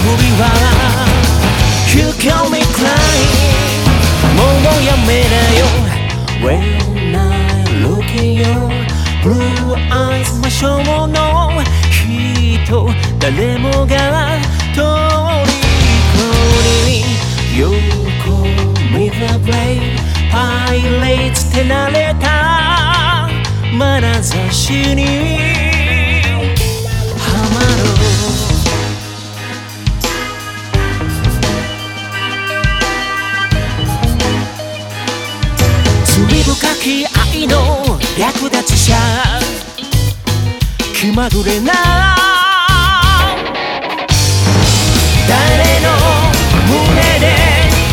思わせぶりは You call me crying もうやめなよ When I look at your blue eyes 真正の人誰もが虜に You call me the brave Pirates 手慣れた眼差しにき愛の略奪者気まぐれな誰の胸で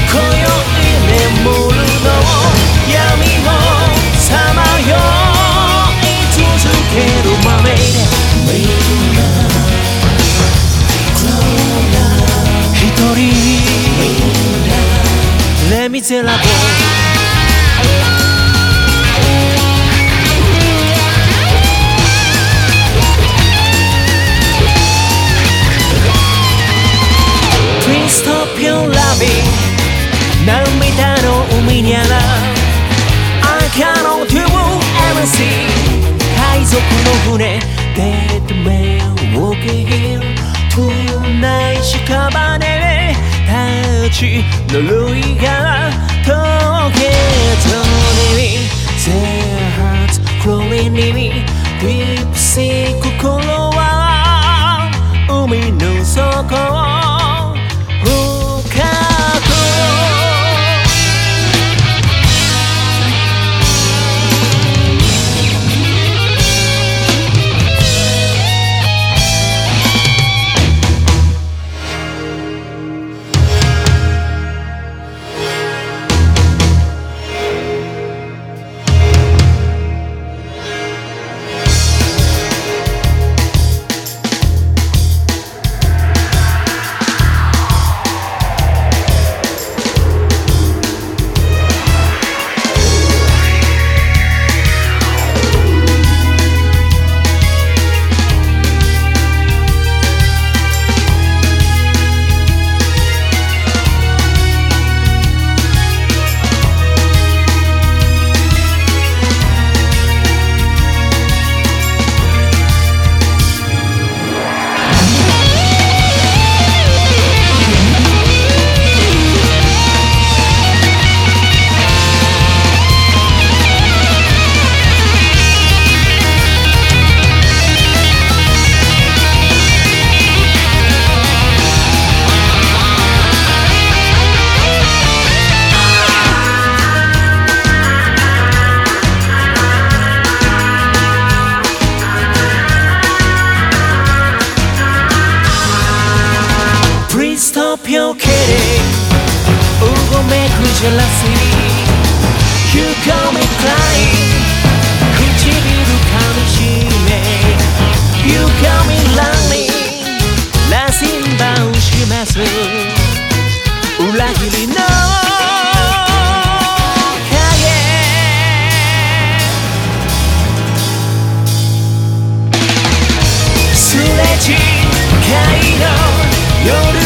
今宵眠るの闇をさまよい続けるまめ。みんな一人。レ・ミゼラブル。の船 Dead man walking here Tonight 屍たち呪いが溶けたね Their hearts flowing in me stop your kidding うごめくジェラシー You call me crying 唇噛みしめ You call me running 羅針盤します裏切りの影すれ違いの夜